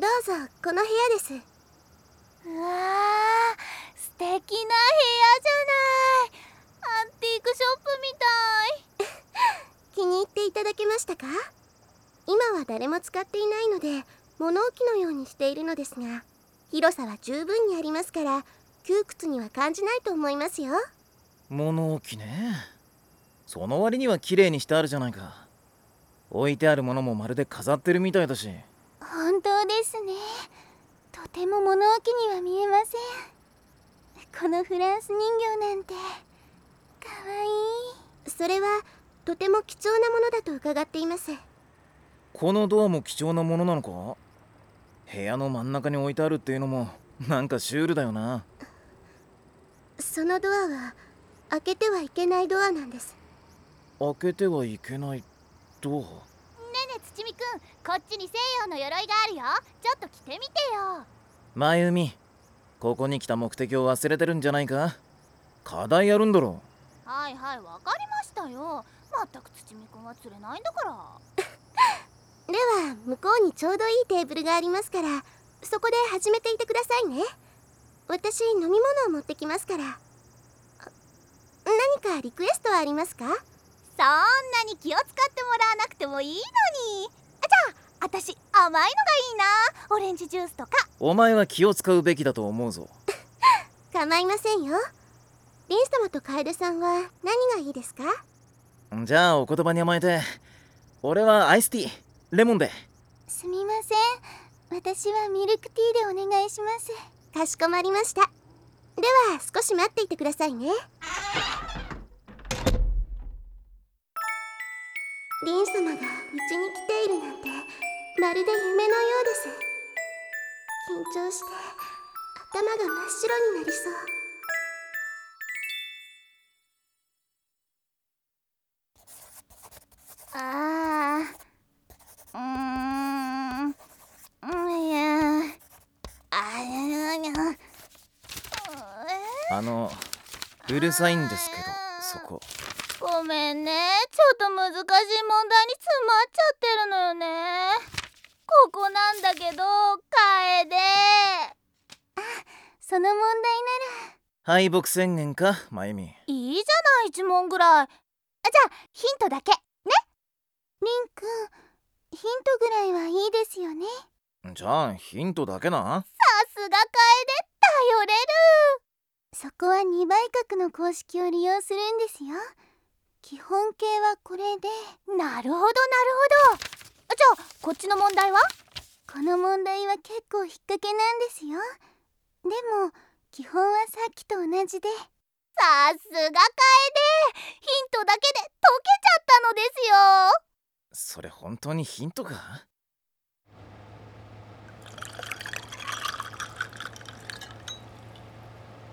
どうぞこの部屋です。うわー素敵な部屋じゃない。アンティークショップみたい。気に入っていただけましたか？今は誰も使っていないので物置のようにしているのですが広さは十分にありますから窮屈には感じないと思いますよ。物置ね。その割には綺麗にしてあるじゃないか。置いてあるものもまるで飾ってるみたいだし本当ですね。とても物置には見えません。このフランス人形なんて。かわいい。それはとても貴重なものだと伺っています。このドアも貴重なものなのか？部屋の真ん中に置いてあるっていうのもなんかシュールだよな。そのドアは開けてはいけないドアなんです。開けてはいけないドアねえねえつちみくんこっちに西洋の鎧があるよ。ちょっと着てみてよ。まゆみここに来た目的を忘れてるんじゃないか？課題やるんだろはいはいわかりましたよ。まったくつちみくんは釣れないんだから。では向こうにちょうどいいテーブルがありますからそこで始めていてくださいね。私飲み物を持ってきますから。あ何かリクエストはありますか？そんなに気を使ってもらわなくてもいいのに私甘いのがいいな。オレンジジュースとか。お前は気を使うべきだと思うぞ。構いませんよ。リン様と楓さんは何がいいですか？じゃあお言葉に甘えて。俺はアイスティーレモンで。すみません。私はミルクティーでお願いします。かしこまりました。では少し待っていてくださいねリン様がうちに来ているなんてまるで夢のようです。緊張して頭が真っ白になりそう。ああうーん。うんいや。あややあのうるさいんですけどそこ。ごめんね。ちょっと難しい問題に詰まっちゃってるのよね。ここなんだけど楓あその問題なら。敗北宣言かまゆみいいじゃない一問ぐらい。あじゃあヒントだけ。ね。リンくんヒントぐらいはいいですよね。じゃあヒントだけな。さすが楓頼れる。そこは2倍角の公式を利用するんですよ基本形はこれで。なるほどなるほど。じゃあこっちの問題は？この問題は結構引っ掛けなんですよ。でも基本はさっきと同じで。さすが楓ヒントだけで解けちゃったのですよ。それ本当にヒントか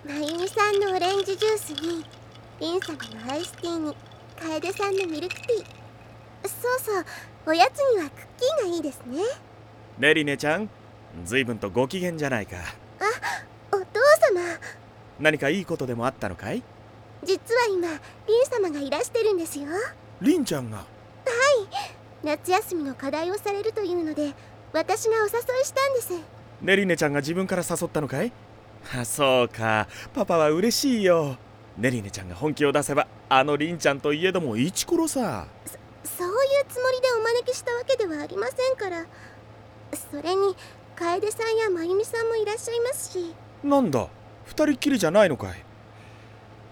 まゆみさんのオレンジジュースにリン様のアイスティーに楓さんのミルクティー。そうそうおやつにはクッキーがいいですね。ネリネちゃん随分とご機嫌じゃないか。お父様。何かいいことでもあったのかい？実は今リン様がいらしてるんですよ。リンちゃんが？夏休みの課題をされるというので私がお誘いしたんです。ネリネちゃんが自分から誘ったのかい？あそうか。パパは嬉しいよネリネちゃんが本気を出せばあのリンちゃんといえどもイチコロさ。そういうつもりでお招きしたわけではありませんから。それに楓さんやまゆみさんもいらっしゃいますし。なんだ？二人っきりじゃないのかい。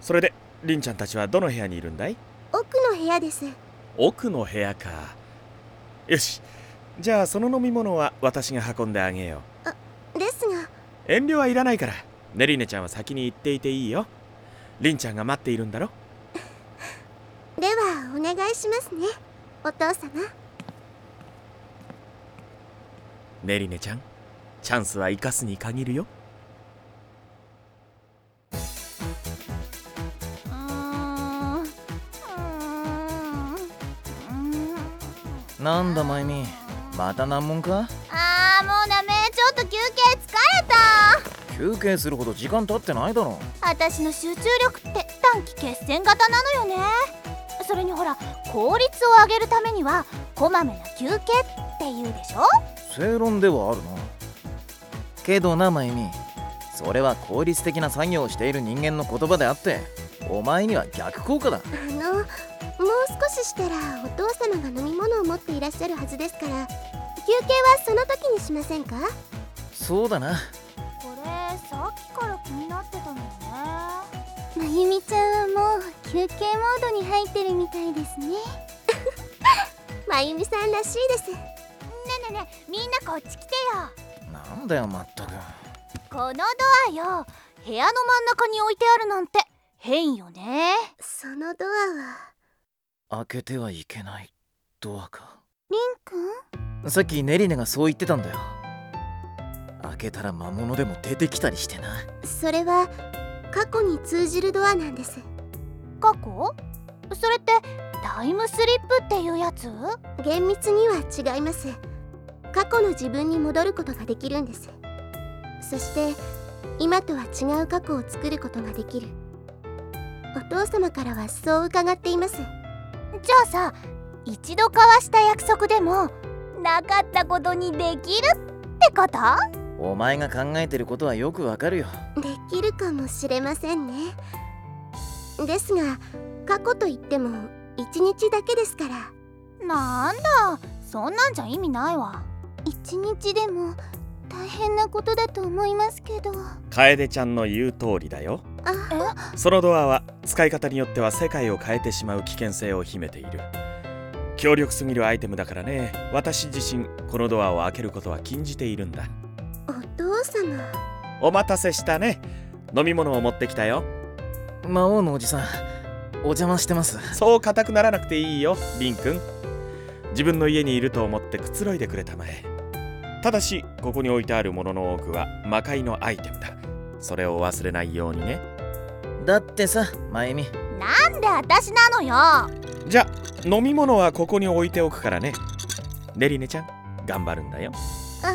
それでリンちゃんたちはどの部屋にいるんだい？奥の部屋です。奥の部屋か。よし。じゃあその飲み物は私が運んであげよですが。う遠慮はいらないからネリネちゃんは先に行っていていいよリンちゃんが待っているんだろ？ではお願いしますねお父様。ネリネちゃんチャンスは生かすに限るよ。うーんうーん。なんだまゆみまた難問か？あーもうダメ。ちょっと休憩疲れた。休憩するほど時間経ってないだろ私の集中力って短期決戦型なのよね。それにほら効率を上げるためにはこまめな休憩って言うでしょ？正論ではあるな。けどなまゆみそれは効率的な作業をしている人間の言葉であってお前には逆効果だ。あのもう少ししたらお父様が飲み物を持っていらっしゃるはずですから休憩はその時にしませんか？そうだなさっきから気になってたのよね。まゆみちゃんはもう休憩モードに入ってるみたいですね。ね まゆみさんらしいです。えねえねえみんなこっち来てよ。なんだよまったく。このドアよ。部屋の真ん中に置いてあるなんて変よね。そのドアは？開けてはいけないドアか。リンくんさっきネリネがそう言ってたんだよ開けたら魔物でも出てきたりしてな。それは過去に通じるドアなんです。過去？それってタイムスリップっていうやつ？厳密には違います。過去の自分に戻ることができるんです。そして今とは違う過去を作ることができる。お父様からはそう伺っています。じゃあさ一度交わした約束でもなかったことにできるってこと？お前が考えてることはよくわかるよ。できるかもしれませんね。ですが過去といっても一日だけですから。なんだそんなんじゃ意味ないわ。一日でも大変なことだと思いますけど。楓ちゃんの言う通りだよ。そのドアは使い方によっては世界を変えてしまう危険性を秘めている。強力すぎるアイテムだからね。私自身このドアを開けることは禁じているんだ様お待たせしたね。飲み物を持ってきたよ。魔王のおじさんお邪魔してます。そう硬くならなくていいよリンくん自分の家にいると思ってくつろいでくれたまえ。ただしここに置いてあるものの多くは魔界のアイテムだ。それを忘れないようにね。だってさまゆみなんで私なのよ？じゃ飲み物はここに置いておくからね。ネリネちゃん頑張るんだよ。あ